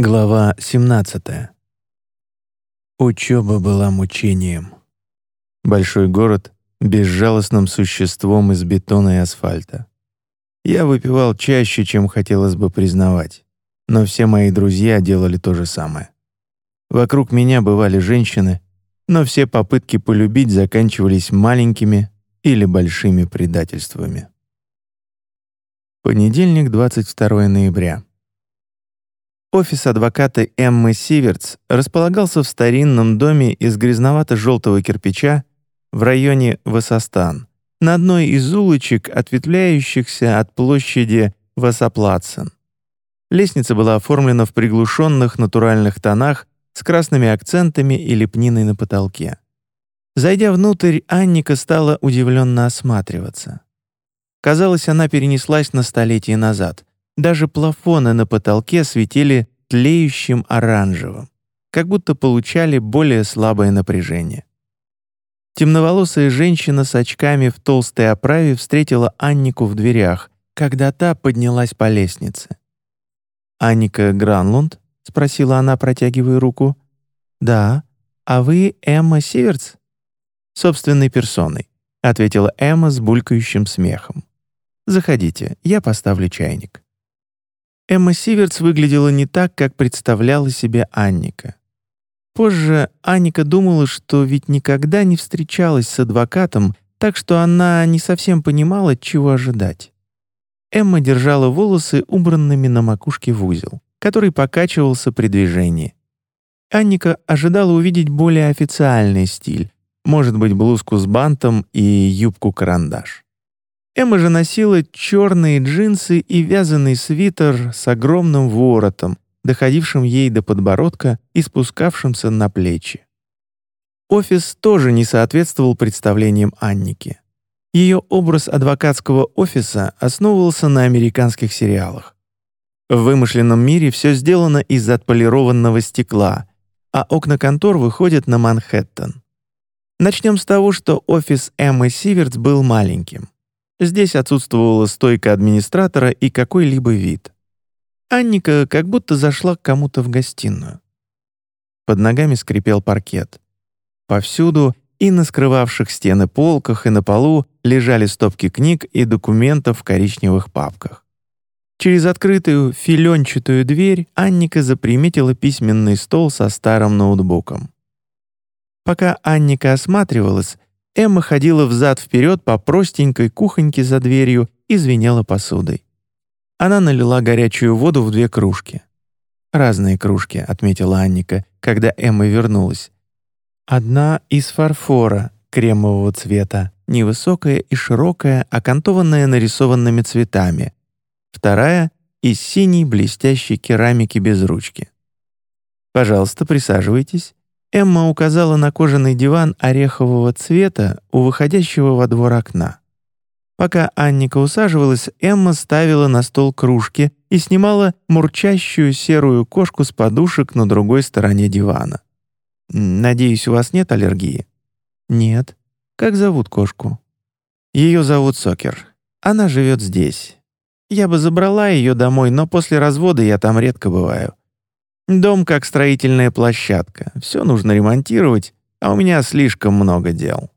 Глава 17. Учеба была мучением. Большой город безжалостным существом из бетона и асфальта. Я выпивал чаще, чем хотелось бы признавать, но все мои друзья делали то же самое. Вокруг меня бывали женщины, но все попытки полюбить заканчивались маленькими или большими предательствами. Понедельник, 22 ноября. Офис адвоката Эммы Сивертс располагался в старинном доме из грязновато-желтого кирпича в районе Васостан, на одной из улочек, ответвляющихся от площади Васаплацен. Лестница была оформлена в приглушенных натуральных тонах с красными акцентами и лепниной на потолке. Зайдя внутрь, Анника стала удивленно осматриваться. Казалось, она перенеслась на столетие назад. Даже плафоны на потолке светили тлеющим оранжевым, как будто получали более слабое напряжение. Темноволосая женщина с очками в толстой оправе встретила Аннику в дверях, когда та поднялась по лестнице. «Анника Гранлунд?» — спросила она, протягивая руку. «Да. А вы Эмма Сиверц?» «Собственной персоной», — ответила Эмма с булькающим смехом. «Заходите, я поставлю чайник». Эмма Сиверц выглядела не так, как представляла себе Анника. Позже Анника думала, что ведь никогда не встречалась с адвокатом, так что она не совсем понимала, чего ожидать. Эмма держала волосы убранными на макушке в узел, который покачивался при движении. Анника ожидала увидеть более официальный стиль, может быть, блузку с бантом и юбку-карандаш. Эмма же носила черные джинсы и вязаный свитер с огромным воротом, доходившим ей до подбородка и спускавшимся на плечи. Офис тоже не соответствовал представлениям Анники. Ее образ адвокатского офиса основывался на американских сериалах. В вымышленном мире все сделано из отполированного стекла, а окна контор выходят на Манхэттен. Начнем с того, что офис Эммы Сиверц был маленьким. Здесь отсутствовала стойка администратора и какой-либо вид. Анника как будто зашла к кому-то в гостиную. Под ногами скрипел паркет. Повсюду и на скрывавших стены полках, и на полу лежали стопки книг и документов в коричневых папках. Через открытую филенчатую дверь Анника заприметила письменный стол со старым ноутбуком. Пока Анника осматривалась, Эмма ходила взад-вперед по простенькой кухоньке за дверью и звенела посудой. Она налила горячую воду в две кружки. «Разные кружки», — отметила Анника, когда Эмма вернулась. «Одна из фарфора, кремового цвета, невысокая и широкая, окантованная нарисованными цветами. Вторая — из синей блестящей керамики без ручки. Пожалуйста, присаживайтесь. Эмма указала на кожаный диван орехового цвета у выходящего во двор окна. Пока Анника усаживалась, Эмма ставила на стол кружки и снимала мурчащую серую кошку с подушек на другой стороне дивана. «Надеюсь, у вас нет аллергии?» «Нет. Как зовут кошку?» «Ее зовут Сокер. Она живет здесь. Я бы забрала ее домой, но после развода я там редко бываю. Дом как строительная площадка. Все нужно ремонтировать, а у меня слишком много дел».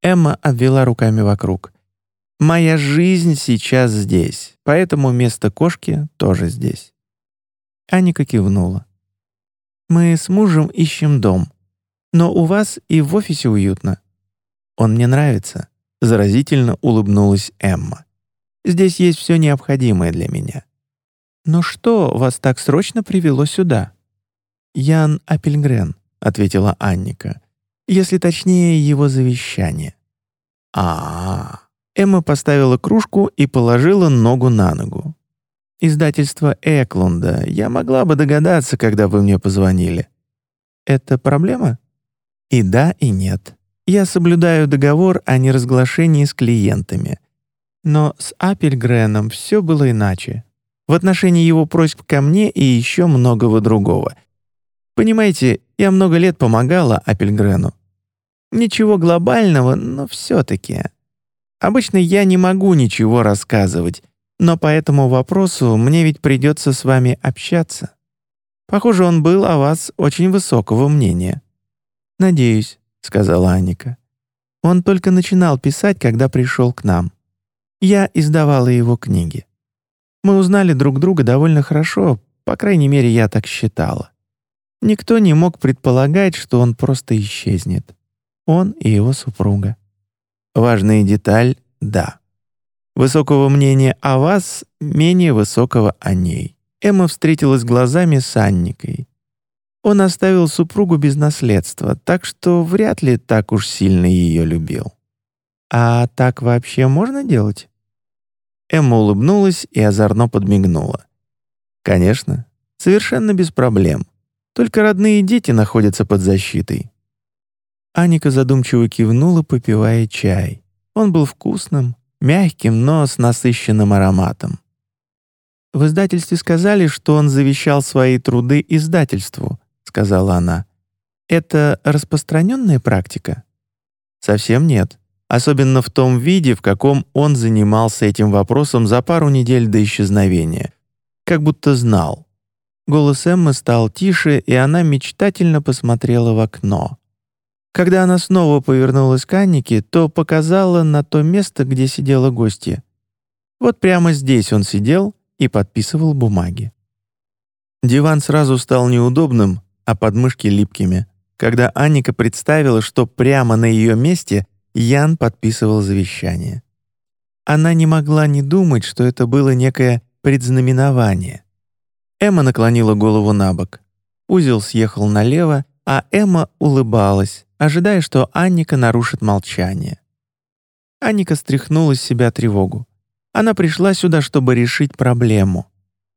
Эмма обвела руками вокруг. «Моя жизнь сейчас здесь, поэтому место кошки тоже здесь». Аника кивнула. «Мы с мужем ищем дом, но у вас и в офисе уютно. Он мне нравится», — заразительно улыбнулась Эмма. «Здесь есть все необходимое для меня». «Но что вас так срочно привело сюда?» «Ян Апельгрен», — ответила Анника. «Если точнее, его завещание». А, -а, а Эмма поставила кружку и положила ногу на ногу. «Издательство Эклунда. Я могла бы догадаться, когда вы мне позвонили». «Это проблема?» «И да, и нет. Я соблюдаю договор о неразглашении с клиентами. Но с Апельгреном все было иначе. В отношении его просьб ко мне и еще многого другого — Понимаете, я много лет помогала Апельгрену. Ничего глобального, но все-таки. Обычно я не могу ничего рассказывать, но по этому вопросу мне ведь придется с вами общаться. Похоже, он был о вас очень высокого мнения». «Надеюсь», — сказала Анника. «Он только начинал писать, когда пришел к нам. Я издавала его книги. Мы узнали друг друга довольно хорошо, по крайней мере, я так считала. Никто не мог предполагать, что он просто исчезнет. Он и его супруга. Важная деталь — да. Высокого мнения о вас, менее высокого о ней. Эмма встретилась глазами с Анникой. Он оставил супругу без наследства, так что вряд ли так уж сильно ее любил. А так вообще можно делать? Эмма улыбнулась и озорно подмигнула. Конечно, совершенно без проблем. Только родные дети находятся под защитой. Аника задумчиво кивнула, попивая чай. Он был вкусным, мягким, но с насыщенным ароматом. «В издательстве сказали, что он завещал свои труды издательству», — сказала она. «Это распространенная практика?» «Совсем нет. Особенно в том виде, в каком он занимался этим вопросом за пару недель до исчезновения. Как будто знал». Голос Эммы стал тише, и она мечтательно посмотрела в окно. Когда она снова повернулась к Аннике, то показала на то место, где сидела гостья. Вот прямо здесь он сидел и подписывал бумаги. Диван сразу стал неудобным, а подмышки липкими, когда Анника представила, что прямо на ее месте Ян подписывал завещание. Она не могла не думать, что это было некое предзнаменование. Эмма наклонила голову на бок. Узел съехал налево, а Эмма улыбалась, ожидая, что Анника нарушит молчание. Анника стряхнула с себя тревогу. Она пришла сюда, чтобы решить проблему.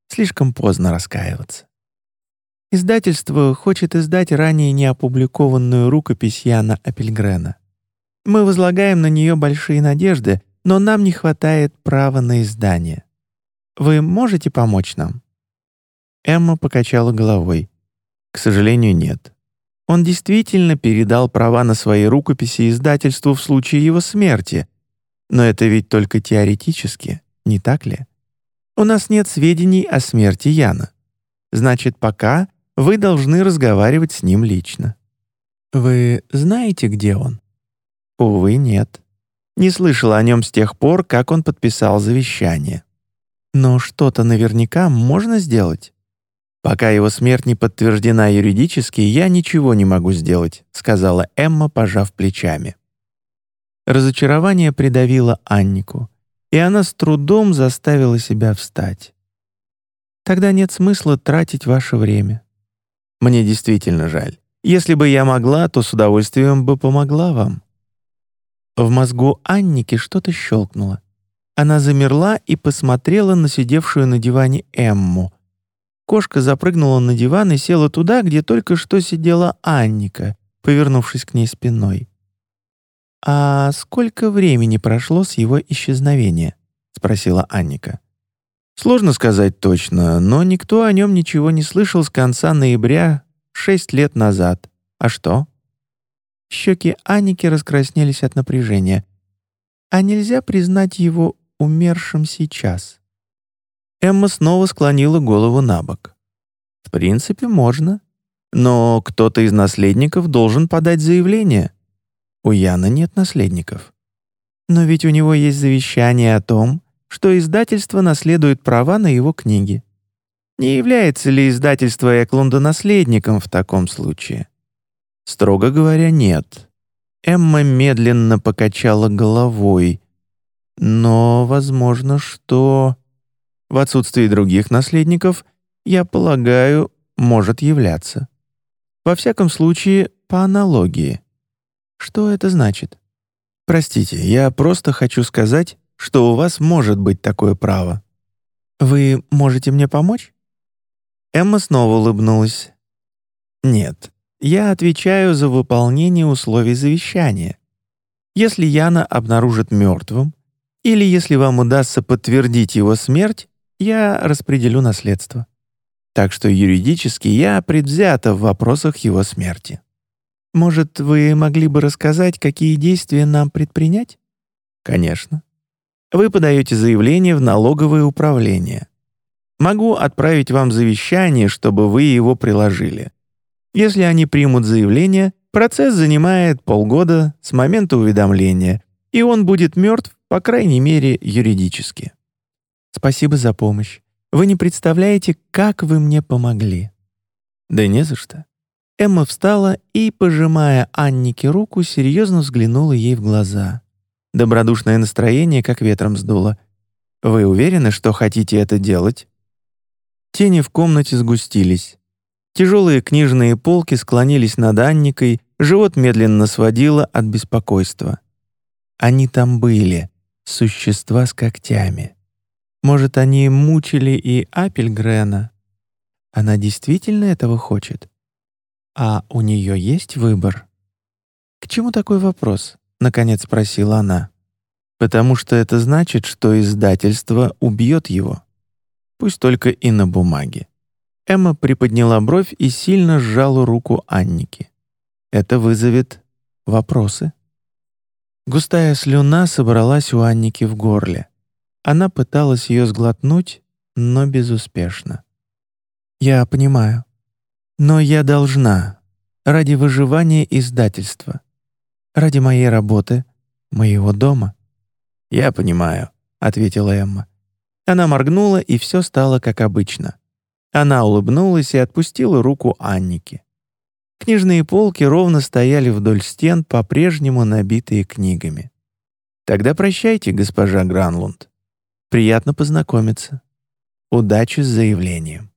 Слишком поздно раскаиваться. Издательство хочет издать ранее неопубликованную рукопись Яна Апельгрена. Мы возлагаем на нее большие надежды, но нам не хватает права на издание. Вы можете помочь нам?» Эмма покачала головой. «К сожалению, нет. Он действительно передал права на свои рукописи издательству в случае его смерти, но это ведь только теоретически, не так ли? У нас нет сведений о смерти Яна. Значит, пока вы должны разговаривать с ним лично. Вы знаете, где он? Увы, нет. Не слышала о нем с тех пор, как он подписал завещание. Но что-то наверняка можно сделать. Пока его смерть не подтверждена юридически, я ничего не могу сделать, сказала Эмма, пожав плечами. Разочарование придавило Аннику, и она с трудом заставила себя встать. «Тогда нет смысла тратить ваше время. Мне действительно жаль. Если бы я могла, то с удовольствием бы помогла вам». В мозгу Анники что-то щелкнуло. Она замерла и посмотрела на сидевшую на диване Эмму. Кошка запрыгнула на диван и села туда, где только что сидела Анника, повернувшись к ней спиной. «А сколько времени прошло с его исчезновения?» — спросила Анника. «Сложно сказать точно, но никто о нем ничего не слышал с конца ноября шесть лет назад. А что?» Щеки Анники раскраснелись от напряжения. «А нельзя признать его умершим сейчас?» Эмма снова склонила голову на бок. «В принципе, можно. Но кто-то из наследников должен подать заявление. У Яна нет наследников. Но ведь у него есть завещание о том, что издательство наследует права на его книги. Не является ли издательство Эклунда наследником в таком случае? Строго говоря, нет. Эмма медленно покачала головой. Но, возможно, что... В отсутствии других наследников, я полагаю, может являться. Во всяком случае, по аналогии. Что это значит? Простите, я просто хочу сказать, что у вас может быть такое право. Вы можете мне помочь? Эмма снова улыбнулась. Нет, я отвечаю за выполнение условий завещания. Если Яна обнаружит мертвым, или если вам удастся подтвердить его смерть, я распределю наследство. Так что юридически я предвзята в вопросах его смерти. Может, вы могли бы рассказать, какие действия нам предпринять? Конечно. Вы подаете заявление в налоговое управление. Могу отправить вам завещание, чтобы вы его приложили. Если они примут заявление, процесс занимает полгода с момента уведомления, и он будет мертв, по крайней мере, юридически. Спасибо за помощь. Вы не представляете, как вы мне помогли. Да не за что. Эмма встала и, пожимая Аннике руку, серьезно взглянула ей в глаза. Добродушное настроение как ветром сдуло. «Вы уверены, что хотите это делать?» Тени в комнате сгустились. Тяжелые книжные полки склонились над Анникой, живот медленно сводило от беспокойства. Они там были, существа с когтями. Может, они мучили и Апельгрена? Она действительно этого хочет? А у нее есть выбор? «К чему такой вопрос?» — наконец спросила она. «Потому что это значит, что издательство убьет его. Пусть только и на бумаге». Эмма приподняла бровь и сильно сжала руку Анники. «Это вызовет вопросы?» Густая слюна собралась у Анники в горле. Она пыталась ее сглотнуть, но безуспешно. «Я понимаю. Но я должна. Ради выживания издательства. Ради моей работы, моего дома». «Я понимаю», — ответила Эмма. Она моргнула, и все стало как обычно. Она улыбнулась и отпустила руку Анники. Книжные полки ровно стояли вдоль стен, по-прежнему набитые книгами. «Тогда прощайте, госпожа Гранлунд. Приятно познакомиться. Удачи с заявлением».